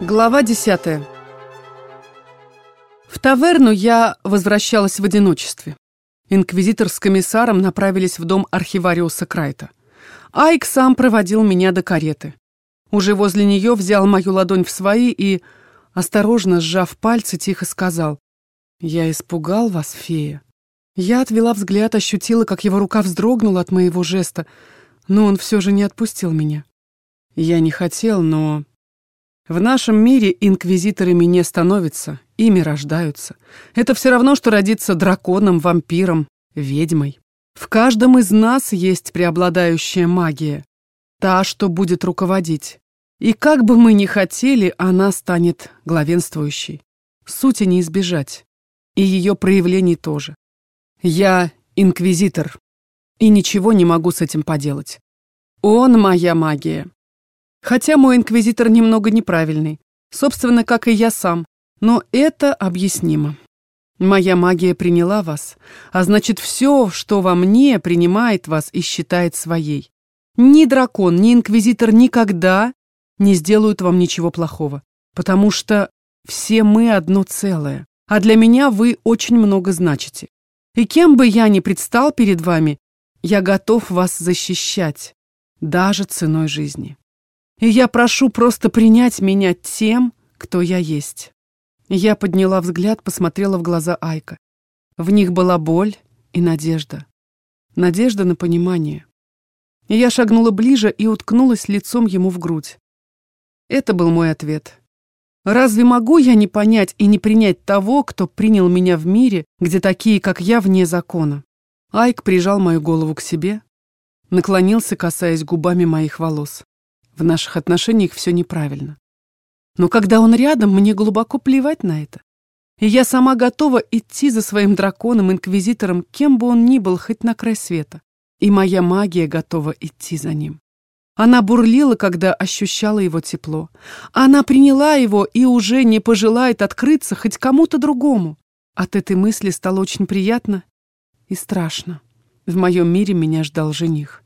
Глава 10. В таверну я возвращалась в одиночестве. Инквизитор с комиссаром направились в дом архивариуса Крайта. Айк сам проводил меня до кареты. Уже возле нее взял мою ладонь в свои и, осторожно сжав пальцы, тихо сказал. «Я испугал вас, фея». Я отвела взгляд, ощутила, как его рука вздрогнула от моего жеста, но он все же не отпустил меня. Я не хотел, но в нашем мире инквизиторами не становятся, ими рождаются. Это все равно, что родиться драконом, вампиром, ведьмой. В каждом из нас есть преобладающая магия, та, что будет руководить. И как бы мы ни хотели, она станет главенствующей. Сути не избежать. И ее проявлений тоже. Я инквизитор, и ничего не могу с этим поделать. Он моя магия. Хотя мой инквизитор немного неправильный, собственно, как и я сам, но это объяснимо. Моя магия приняла вас, а значит, все, что во мне, принимает вас и считает своей. Ни дракон, ни инквизитор никогда не сделают вам ничего плохого, потому что все мы одно целое, а для меня вы очень много значите. И кем бы я ни предстал перед вами, я готов вас защищать, даже ценой жизни. И я прошу просто принять меня тем, кто я есть. Я подняла взгляд, посмотрела в глаза Айка. В них была боль и надежда. Надежда на понимание. И я шагнула ближе и уткнулась лицом ему в грудь. Это был мой ответ. Разве могу я не понять и не принять того, кто принял меня в мире, где такие, как я, вне закона? Айк прижал мою голову к себе, наклонился, касаясь губами моих волос. В наших отношениях все неправильно. Но когда он рядом, мне глубоко плевать на это. И я сама готова идти за своим драконом, инквизитором, кем бы он ни был, хоть на край света. И моя магия готова идти за ним. Она бурлила, когда ощущала его тепло. Она приняла его и уже не пожелает открыться хоть кому-то другому. От этой мысли стало очень приятно и страшно. В моем мире меня ждал жених.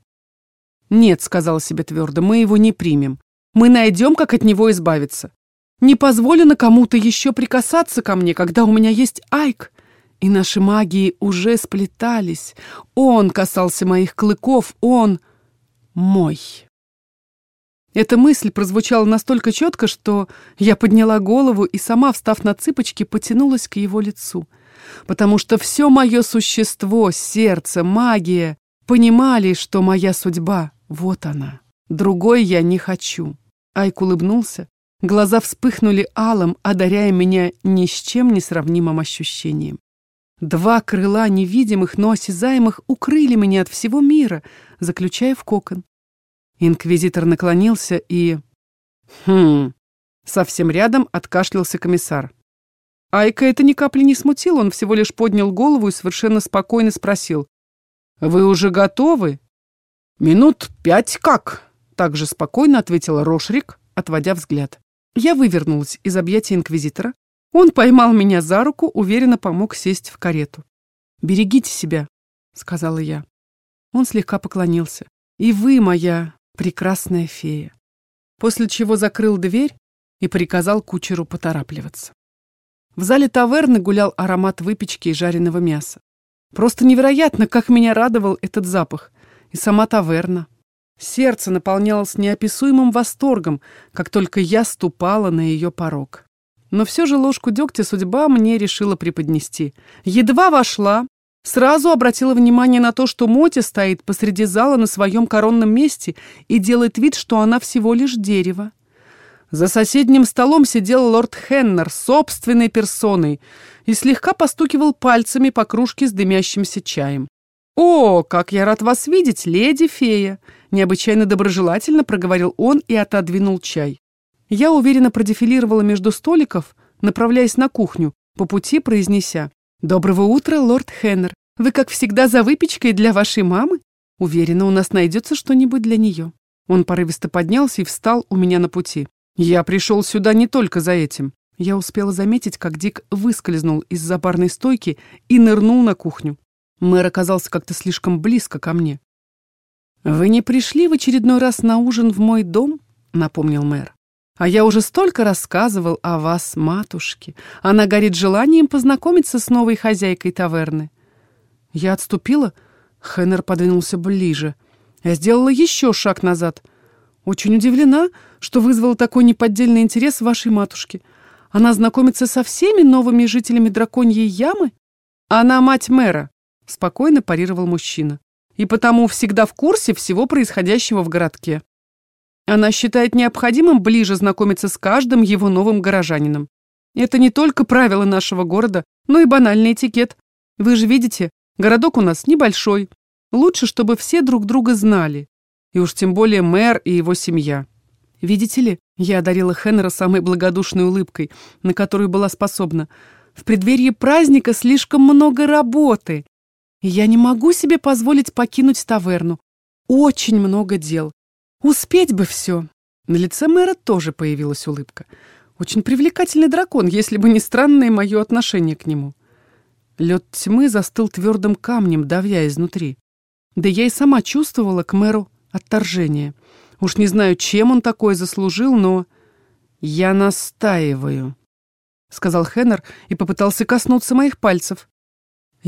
«Нет», — сказала себе твердо, — «мы его не примем. Мы найдем, как от него избавиться. Не позволено кому-то еще прикасаться ко мне, когда у меня есть Айк». И наши магии уже сплетались. Он касался моих клыков, он мой. Эта мысль прозвучала настолько четко, что я подняла голову и сама, встав на цыпочки, потянулась к его лицу. Потому что все мое существо, сердце, магия понимали, что моя судьба вот она. Другой я не хочу. Айк улыбнулся. Глаза вспыхнули алым, одаряя меня ни с чем не сравнимым ощущением. Два крыла невидимых, но осязаемых укрыли меня от всего мира, заключая в кокон. Инквизитор наклонился и... Хм... Совсем рядом откашлялся комиссар. Айка это ни капли не смутил, он всего лишь поднял голову и совершенно спокойно спросил. «Вы уже готовы?» «Минут пять как?» — также спокойно ответила Рошрик, отводя взгляд. Я вывернулась из объятия инквизитора. Он поймал меня за руку, уверенно помог сесть в карету. «Берегите себя», — сказала я. Он слегка поклонился. «И вы, моя прекрасная фея». После чего закрыл дверь и приказал кучеру поторапливаться. В зале таверны гулял аромат выпечки и жареного мяса. Просто невероятно, как меня радовал этот запах и сама таверна. Сердце наполнялось неописуемым восторгом, как только я ступала на ее порог. Но все же ложку дегтя судьба мне решила преподнести. Едва вошла, сразу обратила внимание на то, что Моти стоит посреди зала на своем коронном месте и делает вид, что она всего лишь дерево. За соседним столом сидел лорд Хеннер собственной персоной и слегка постукивал пальцами по кружке с дымящимся чаем. «О, как я рад вас видеть, леди-фея!» Необычайно доброжелательно проговорил он и отодвинул чай. Я уверенно продефилировала между столиков, направляясь на кухню, по пути произнеся «Доброго утра, лорд Хеннер. Вы, как всегда, за выпечкой для вашей мамы? Уверена, у нас найдется что-нибудь для нее». Он порывисто поднялся и встал у меня на пути. «Я пришел сюда не только за этим». Я успела заметить, как Дик выскользнул из-за барной стойки и нырнул на кухню. Мэр оказался как-то слишком близко ко мне. «Вы не пришли в очередной раз на ужин в мой дом?» — напомнил мэр. А я уже столько рассказывал о вас, матушке. Она горит желанием познакомиться с новой хозяйкой таверны. Я отступила, Хеннер подвинулся ближе. Я сделала еще шаг назад. Очень удивлена, что вызвало такой неподдельный интерес вашей матушки. Она знакомится со всеми новыми жителями драконьей ямы? Она мать мэра, спокойно парировал мужчина. И потому всегда в курсе всего происходящего в городке. Она считает необходимым ближе знакомиться с каждым его новым горожанином. Это не только правила нашего города, но и банальный этикет. Вы же видите, городок у нас небольшой. Лучше, чтобы все друг друга знали. И уж тем более мэр и его семья. Видите ли, я одарила Хеннера самой благодушной улыбкой, на которую была способна. В преддверии праздника слишком много работы. Я не могу себе позволить покинуть таверну. Очень много дел. Успеть бы все. На лице мэра тоже появилась улыбка. Очень привлекательный дракон, если бы не странное мое отношение к нему. Лед тьмы застыл твердым камнем, давя изнутри. Да я и сама чувствовала к мэру отторжение. Уж не знаю, чем он такое заслужил, но... «Я настаиваю», — сказал Хеннер и попытался коснуться моих пальцев.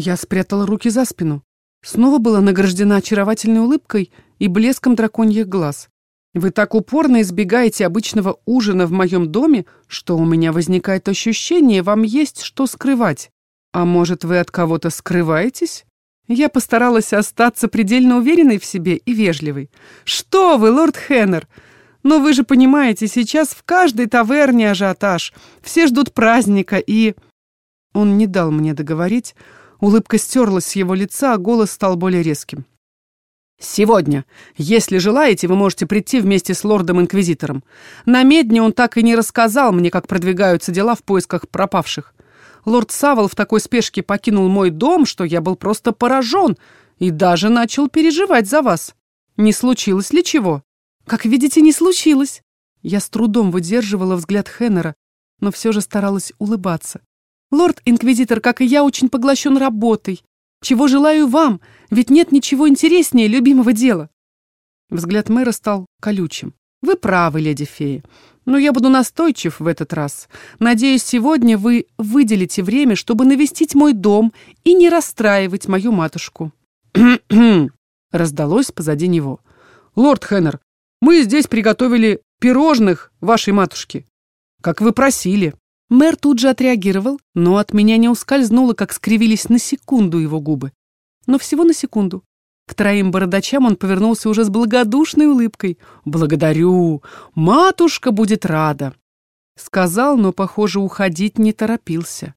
Я спрятала руки за спину. Снова была награждена очаровательной улыбкой и блеском драконьих глаз. Вы так упорно избегаете обычного ужина в моем доме, что у меня возникает ощущение, вам есть что скрывать. А может, вы от кого-то скрываетесь? Я постаралась остаться предельно уверенной в себе и вежливой. Что вы, лорд Хеннер? Но вы же понимаете, сейчас в каждой таверне ажиотаж. Все ждут праздника и... Он не дал мне договорить, Улыбка стерлась с его лица, а голос стал более резким. «Сегодня, если желаете, вы можете прийти вместе с лордом-инквизитором. На медне он так и не рассказал мне, как продвигаются дела в поисках пропавших. Лорд Савол в такой спешке покинул мой дом, что я был просто поражен и даже начал переживать за вас. Не случилось ли чего? Как видите, не случилось». Я с трудом выдерживала взгляд Хеннера, но все же старалась улыбаться. Лорд-инквизитор, как и я, очень поглощен работой. Чего желаю вам, ведь нет ничего интереснее любимого дела. Взгляд мэра стал колючим. Вы правы, леди фея. Но я буду настойчив в этот раз. Надеюсь, сегодня вы выделите время, чтобы навестить мой дом и не расстраивать мою матушку. раздалось позади него. Лорд Хеннер, мы здесь приготовили пирожных вашей матушке, как вы просили. Мэр тут же отреагировал, но от меня не ускользнуло, как скривились на секунду его губы. Но всего на секунду. К троим бородачам он повернулся уже с благодушной улыбкой. «Благодарю! Матушка будет рада!» Сказал, но, похоже, уходить не торопился.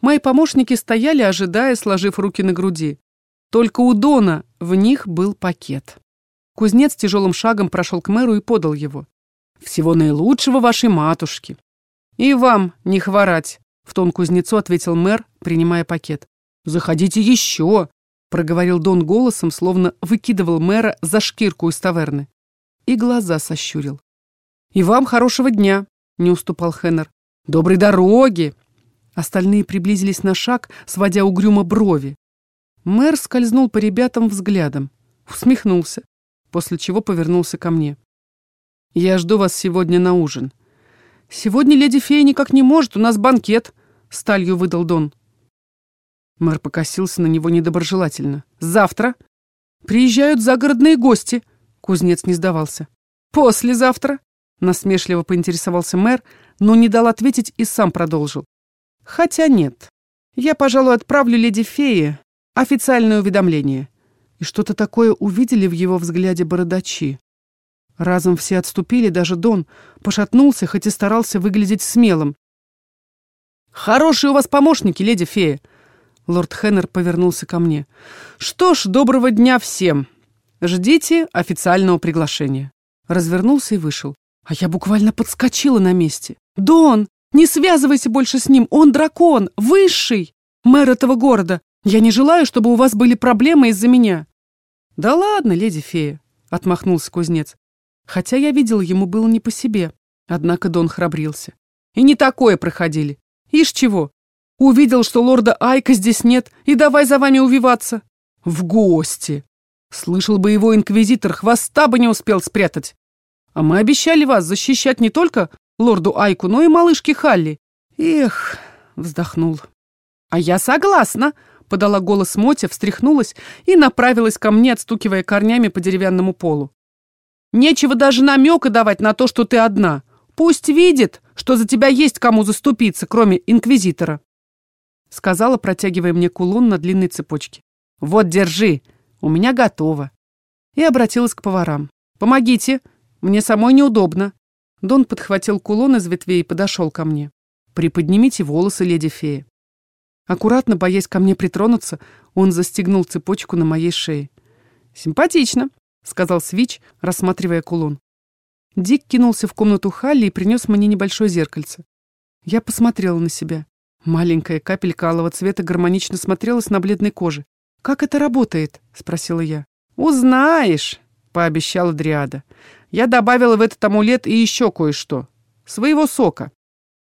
Мои помощники стояли, ожидая, сложив руки на груди. Только у Дона в них был пакет. Кузнец тяжелым шагом прошел к мэру и подал его. «Всего наилучшего вашей матушке. «И вам не хворать», — в тон кузнецу ответил мэр, принимая пакет. «Заходите еще», — проговорил Дон голосом, словно выкидывал мэра за шкирку из таверны. И глаза сощурил. «И вам хорошего дня», — не уступал Хеннер. «Доброй дороги!» Остальные приблизились на шаг, сводя угрюмо брови. Мэр скользнул по ребятам взглядом, усмехнулся, после чего повернулся ко мне. «Я жду вас сегодня на ужин. «Сегодня леди фея никак не может, у нас банкет», — сталью выдал Дон. Мэр покосился на него недоброжелательно. «Завтра приезжают загородные гости», — кузнец не сдавался. «Послезавтра», — насмешливо поинтересовался мэр, но не дал ответить и сам продолжил. «Хотя нет. Я, пожалуй, отправлю леди фее официальное уведомление». И что-то такое увидели в его взгляде бородачи. Разом все отступили, даже Дон пошатнулся, хоть и старался выглядеть смелым. «Хорошие у вас помощники, леди фея!» Лорд Хеннер повернулся ко мне. «Что ж, доброго дня всем! Ждите официального приглашения». Развернулся и вышел. А я буквально подскочила на месте. «Дон, не связывайся больше с ним, он дракон, высший, мэр этого города. Я не желаю, чтобы у вас были проблемы из-за меня». «Да ладно, леди фея», — отмахнулся кузнец. Хотя я видел, ему было не по себе. Однако Дон храбрился. И не такое проходили. Ишь чего? Увидел, что лорда Айка здесь нет, и давай за вами увиваться. В гости. Слышал бы его инквизитор, хвоста бы не успел спрятать. А мы обещали вас защищать не только лорду Айку, но и малышке Халли. Эх, вздохнул. А я согласна, подала голос Мотя, встряхнулась и направилась ко мне, отстукивая корнями по деревянному полу. Нечего даже намека давать на то, что ты одна. Пусть видит, что за тебя есть кому заступиться, кроме инквизитора. Сказала, протягивая мне кулон на длинной цепочке. Вот, держи, у меня готово. И обратилась к поварам. Помогите, мне самой неудобно. Дон подхватил кулон из ветвей и подошел ко мне. Приподнимите волосы, леди фея. Аккуратно, боясь ко мне притронуться, он застегнул цепочку на моей шее. «Симпатично», — сказал Свич, рассматривая кулон. Дик кинулся в комнату Халли и принес мне небольшое зеркальце. Я посмотрела на себя. Маленькая капелька алого цвета гармонично смотрелась на бледной коже. «Как это работает?» — спросила я. «Узнаешь», — пообещала Дриада. «Я добавила в этот амулет и еще кое-что. Своего сока.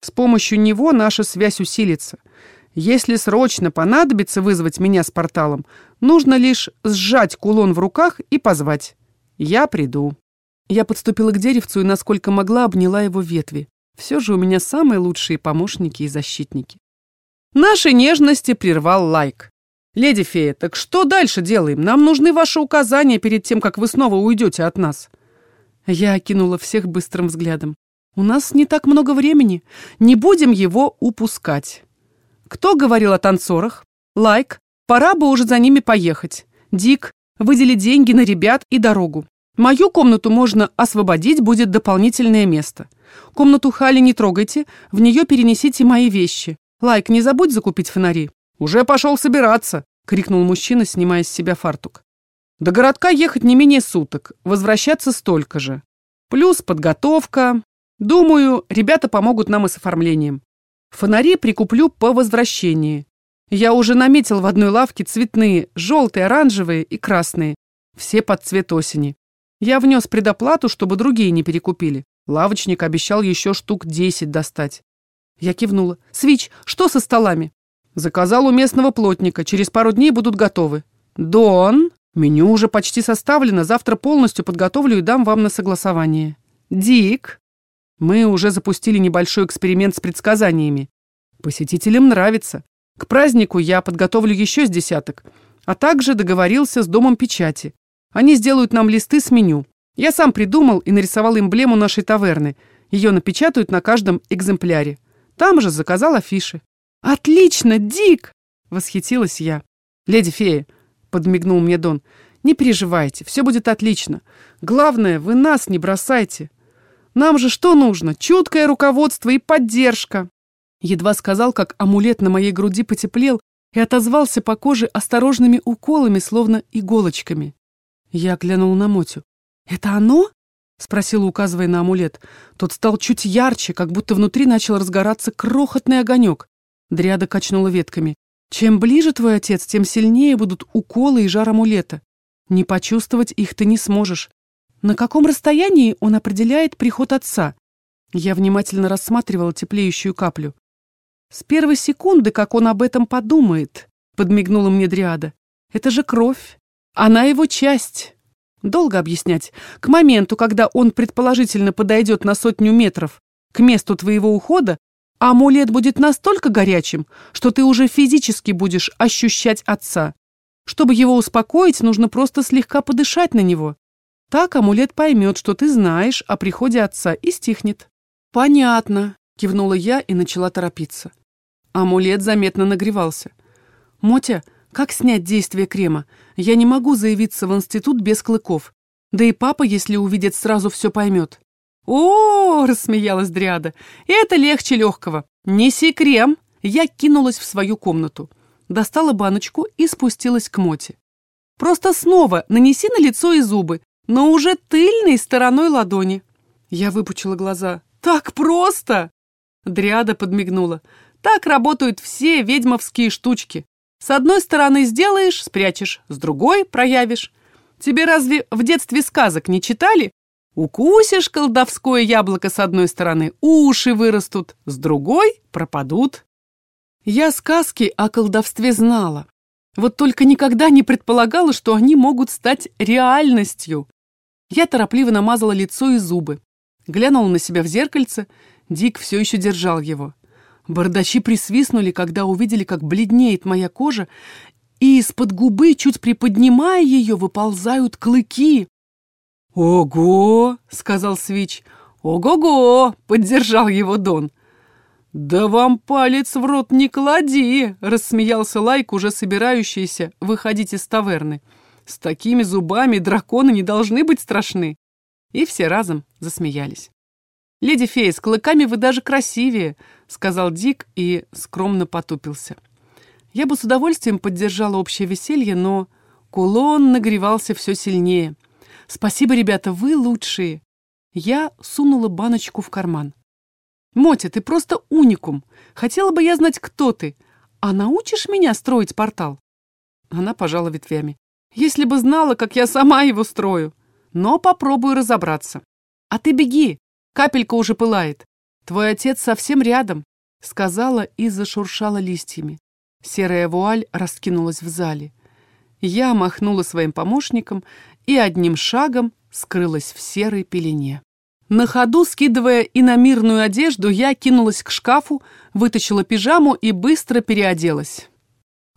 С помощью него наша связь усилится. Если срочно понадобится вызвать меня с порталом, нужно лишь сжать кулон в руках и позвать. Я приду. Я подступила к деревцу и, насколько могла, обняла его ветви. Все же у меня самые лучшие помощники и защитники. Наши нежности прервал лайк. «Леди фея, так что дальше делаем? Нам нужны ваши указания перед тем, как вы снова уйдете от нас». Я окинула всех быстрым взглядом. «У нас не так много времени. Не будем его упускать». Кто говорил о танцорах? Лайк. Пора бы уже за ними поехать. Дик. Выдели деньги на ребят и дорогу. Мою комнату можно освободить, будет дополнительное место. Комнату Хали не трогайте, в нее перенесите мои вещи. Лайк, не забудь закупить фонари. Уже пошел собираться, крикнул мужчина, снимая с себя фартук. До городка ехать не менее суток, возвращаться столько же. Плюс подготовка. Думаю, ребята помогут нам и с оформлением. Фонари прикуплю по возвращении. Я уже наметил в одной лавке цветные, желтые, оранжевые и красные. Все под цвет осени. Я внес предоплату, чтобы другие не перекупили. Лавочник обещал еще штук десять достать. Я кивнула. «Свич, что со столами?» «Заказал у местного плотника. Через пару дней будут готовы». «Дон?» «Меню уже почти составлено. Завтра полностью подготовлю и дам вам на согласование». «Дик?» Мы уже запустили небольшой эксперимент с предсказаниями. Посетителям нравится. К празднику я подготовлю еще с десяток, а также договорился с Домом печати. Они сделают нам листы с меню. Я сам придумал и нарисовал эмблему нашей таверны. Ее напечатают на каждом экземпляре. Там же заказал афиши. «Отлично, Дик!» — восхитилась я. «Леди фея», — подмигнул мне Дон, — «не переживайте, все будет отлично. Главное, вы нас не бросайте. Нам же что нужно? Чуткое руководство и поддержка. Едва сказал, как амулет на моей груди потеплел и отозвался по коже осторожными уколами, словно иголочками. Я глянул на Мотю. «Это оно?» — спросила, указывая на амулет. Тот стал чуть ярче, как будто внутри начал разгораться крохотный огонек. Дриада качнула ветками. «Чем ближе твой отец, тем сильнее будут уколы и жар амулета. Не почувствовать их ты не сможешь. На каком расстоянии он определяет приход отца? Я внимательно рассматривала теплеющую каплю. С первой секунды, как он об этом подумает, подмигнула мне Дриада. Это же кровь. Она его часть. Долго объяснять. К моменту, когда он предположительно подойдет на сотню метров к месту твоего ухода, амулет будет настолько горячим, что ты уже физически будешь ощущать отца. Чтобы его успокоить, нужно просто слегка подышать на него. Так амулет поймет, что ты знаешь о приходе отца и стихнет. Понятно, кивнула я и начала торопиться. Амулет заметно нагревался. Мотя, как снять действие крема? Я не могу заявиться в институт без клыков. Да и папа, если увидит, сразу все поймет. О, рассмеялась Дриада. Это легче легкого. Неси крем. Я кинулась в свою комнату. Достала баночку и спустилась к Моте. Просто снова нанеси на лицо и зубы но уже тыльной стороной ладони. Я выпучила глаза. «Так просто!» Дриада подмигнула. «Так работают все ведьмовские штучки. С одной стороны сделаешь, спрячешь, с другой проявишь. Тебе разве в детстве сказок не читали? Укусишь колдовское яблоко с одной стороны, уши вырастут, с другой пропадут. Я сказки о колдовстве знала. Вот только никогда не предполагала, что они могут стать реальностью. Я торопливо намазала лицо и зубы. Глянула на себя в зеркальце. Дик все еще держал его. Бардачи присвистнули, когда увидели, как бледнеет моя кожа, и из-под губы, чуть приподнимая ее, выползают клыки. «Ого!» — сказал Свич. «Ого-го!» — поддержал его Дон. «Да вам палец в рот не клади!» — рассмеялся Лайк, уже собирающийся выходить из таверны. «С такими зубами драконы не должны быть страшны!» И все разом засмеялись. «Леди фея, с клыками вы даже красивее!» — сказал Дик и скромно потупился. Я бы с удовольствием поддержала общее веселье, но кулон нагревался все сильнее. «Спасибо, ребята, вы лучшие!» Я сунула баночку в карман. «Мотя, ты просто уникум. Хотела бы я знать, кто ты. А научишь меня строить портал?» Она пожала ветвями. «Если бы знала, как я сама его строю. Но попробую разобраться. А ты беги, капелька уже пылает. Твой отец совсем рядом», — сказала и зашуршала листьями. Серая вуаль раскинулась в зале. Я махнула своим помощником и одним шагом скрылась в серой пелене. На ходу, скидывая иномирную одежду, я кинулась к шкафу, вытащила пижаму и быстро переоделась.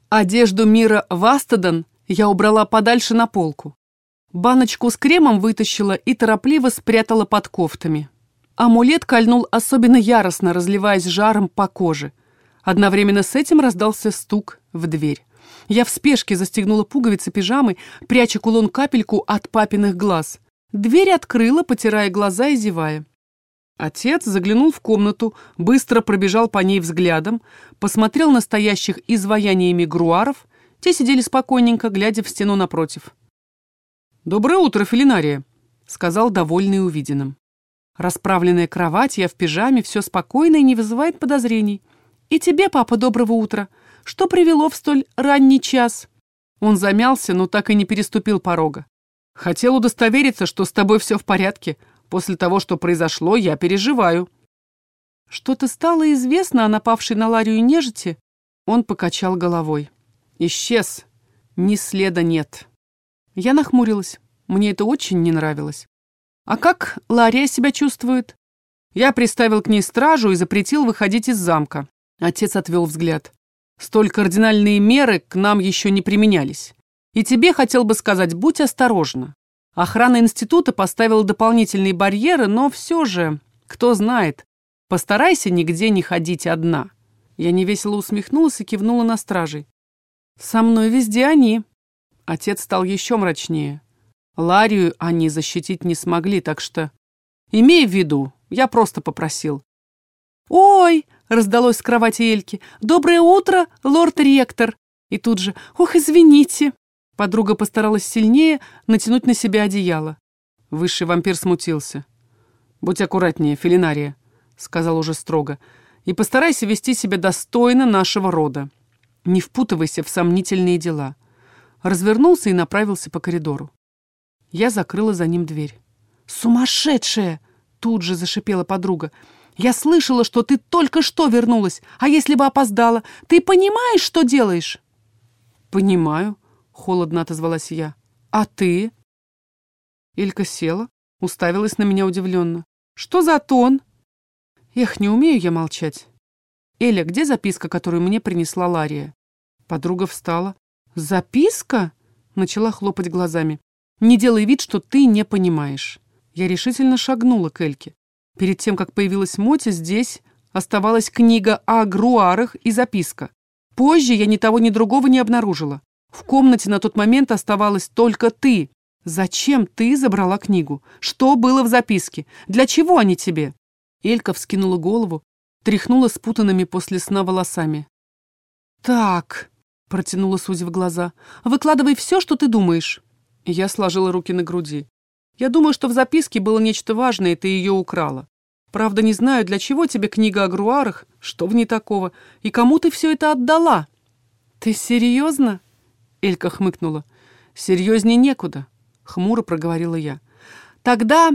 Одежду мира Вастедон я убрала подальше на полку. Баночку с кремом вытащила и торопливо спрятала под кофтами. Амулет кольнул особенно яростно, разливаясь жаром по коже. Одновременно с этим раздался стук в дверь. Я в спешке застегнула пуговицы пижамы, пряча кулон-капельку от папиных глаз. Дверь открыла, потирая глаза и зевая. Отец заглянул в комнату, быстро пробежал по ней взглядом, посмотрел на стоящих изваяниями груаров, те сидели спокойненько, глядя в стену напротив. «Доброе утро, Филинария», — сказал довольный увиденным. Расправленная кровать, я в пижаме, все спокойно и не вызывает подозрений. «И тебе, папа, доброго утра. Что привело в столь ранний час?» Он замялся, но так и не переступил порога. Хотел удостовериться, что с тобой все в порядке. После того, что произошло, я переживаю. Что-то стало известно о напавшей на Ларию нежити? Он покачал головой. Исчез. Ни следа нет. Я нахмурилась. Мне это очень не нравилось. А как Лария себя чувствует? Я приставил к ней стражу и запретил выходить из замка. Отец отвел взгляд. Столь кардинальные меры к нам еще не применялись. И тебе хотел бы сказать, будь осторожна. Охрана института поставила дополнительные барьеры, но все же, кто знает, постарайся нигде не ходить одна. Я невесело усмехнулась и кивнула на стражей. Со мной везде они. Отец стал еще мрачнее. Ларию они защитить не смогли, так что... Имей в виду, я просто попросил. «Ой!» — раздалось с кровати Эльки. «Доброе утро, лорд-ректор!» И тут же «Ох, извините!» Подруга постаралась сильнее натянуть на себя одеяло. Высший вампир смутился. «Будь аккуратнее, Филинария», — сказал уже строго, «и постарайся вести себя достойно нашего рода. Не впутывайся в сомнительные дела». Развернулся и направился по коридору. Я закрыла за ним дверь. «Сумасшедшая!» — тут же зашипела подруга. «Я слышала, что ты только что вернулась. А если бы опоздала? Ты понимаешь, что делаешь?» «Понимаю», Холодно отозвалась я. «А ты?» Илька села, уставилась на меня удивленно. «Что за тон?» «Эх, не умею я молчать». «Эля, где записка, которую мне принесла Лария?» Подруга встала. «Записка?» Начала хлопать глазами. «Не делай вид, что ты не понимаешь». Я решительно шагнула к Эльке. Перед тем, как появилась Мотя, здесь оставалась книга о груарах и записка. Позже я ни того, ни другого не обнаружила. В комнате на тот момент оставалась только ты. Зачем ты забрала книгу? Что было в записке? Для чего они тебе?» Элька вскинула голову, тряхнула спутанными после сна волосами. «Так», — протянула Сузи в глаза, — «выкладывай все, что ты думаешь». Я сложила руки на груди. «Я думаю, что в записке было нечто важное, и ты ее украла. Правда, не знаю, для чего тебе книга о груарах, что в ней такого, и кому ты все это отдала». «Ты серьезно?» Элька хмыкнула. «Серьезнее некуда», — хмуро проговорила я. «Тогда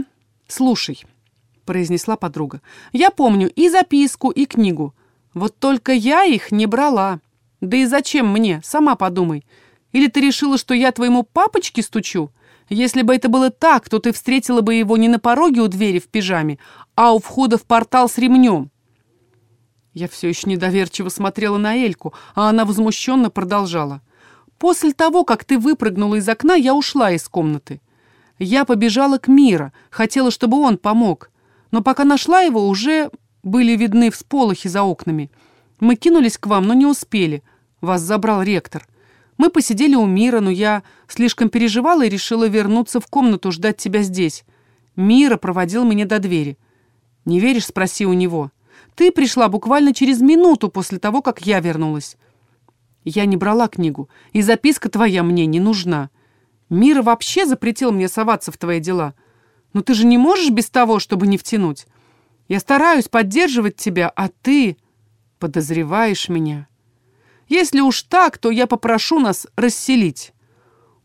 слушай», — произнесла подруга. «Я помню и записку, и книгу. Вот только я их не брала. Да и зачем мне? Сама подумай. Или ты решила, что я твоему папочке стучу? Если бы это было так, то ты встретила бы его не на пороге у двери в пижаме, а у входа в портал с ремнем. Я все еще недоверчиво смотрела на Эльку, а она возмущенно продолжала. «После того, как ты выпрыгнула из окна, я ушла из комнаты. Я побежала к Мира, хотела, чтобы он помог. Но пока нашла его, уже были видны всполохи за окнами. Мы кинулись к вам, но не успели. Вас забрал ректор. Мы посидели у Мира, но я слишком переживала и решила вернуться в комнату, ждать тебя здесь. Мира проводил меня до двери. «Не веришь?» — спроси у него. «Ты пришла буквально через минуту после того, как я вернулась». Я не брала книгу, и записка твоя мне не нужна. Мира вообще запретил мне соваться в твои дела. Но ты же не можешь без того, чтобы не втянуть. Я стараюсь поддерживать тебя, а ты подозреваешь меня. Если уж так, то я попрошу нас расселить.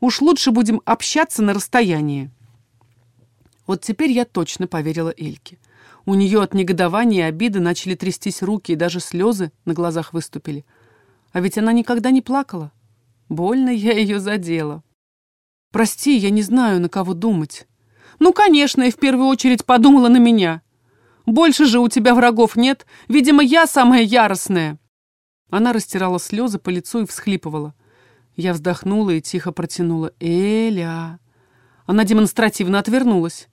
Уж лучше будем общаться на расстоянии. Вот теперь я точно поверила Эльке. У нее от негодования и обиды начали трястись руки, и даже слезы на глазах выступили. А ведь она никогда не плакала. Больно я ее задела. Прости, я не знаю, на кого думать. Ну, конечно, и в первую очередь подумала на меня. Больше же у тебя врагов нет. Видимо, я самая яростная. Она растирала слезы по лицу и всхлипывала. Я вздохнула и тихо протянула. «Эля!» Она демонстративно отвернулась.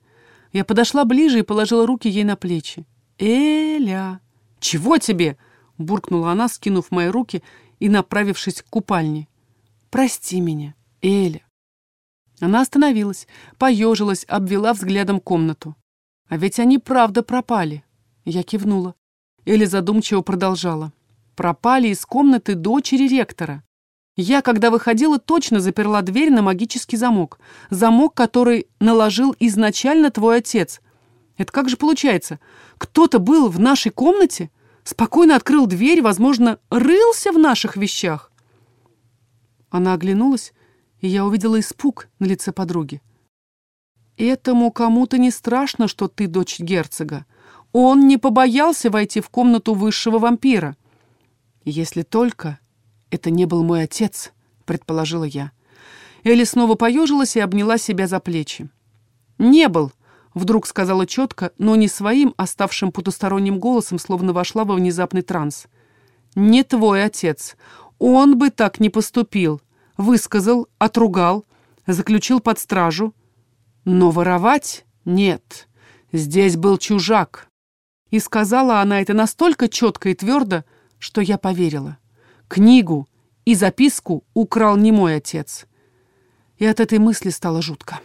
Я подошла ближе и положила руки ей на плечи. «Эля!» «Чего тебе?» — буркнула она, скинув мои руки и направившись к купальне. «Прости меня, Эля!» Она остановилась, поежилась, обвела взглядом комнату. «А ведь они правда пропали!» Я кивнула. Эля задумчиво продолжала. «Пропали из комнаты дочери ректора. Я, когда выходила, точно заперла дверь на магический замок. Замок, который наложил изначально твой отец. Это как же получается? Кто-то был в нашей комнате, спокойно открыл дверь, возможно, рылся в наших вещах?» Она оглянулась, и я увидела испуг на лице подруги. «Этому кому-то не страшно, что ты дочь герцога. Он не побоялся войти в комнату высшего вампира. Если только это не был мой отец», — предположила я. Элли снова поежилась и обняла себя за плечи. «Не был», — вдруг сказала четко, но не своим, оставшим потусторонним голосом, словно вошла во внезапный транс. «Не твой отец. Он бы так не поступил высказал, отругал, заключил под стражу. Но воровать нет. Здесь был чужак. И сказала она это настолько четко и твердо, что я поверила. Книгу и записку украл не мой отец. И от этой мысли стало жутко.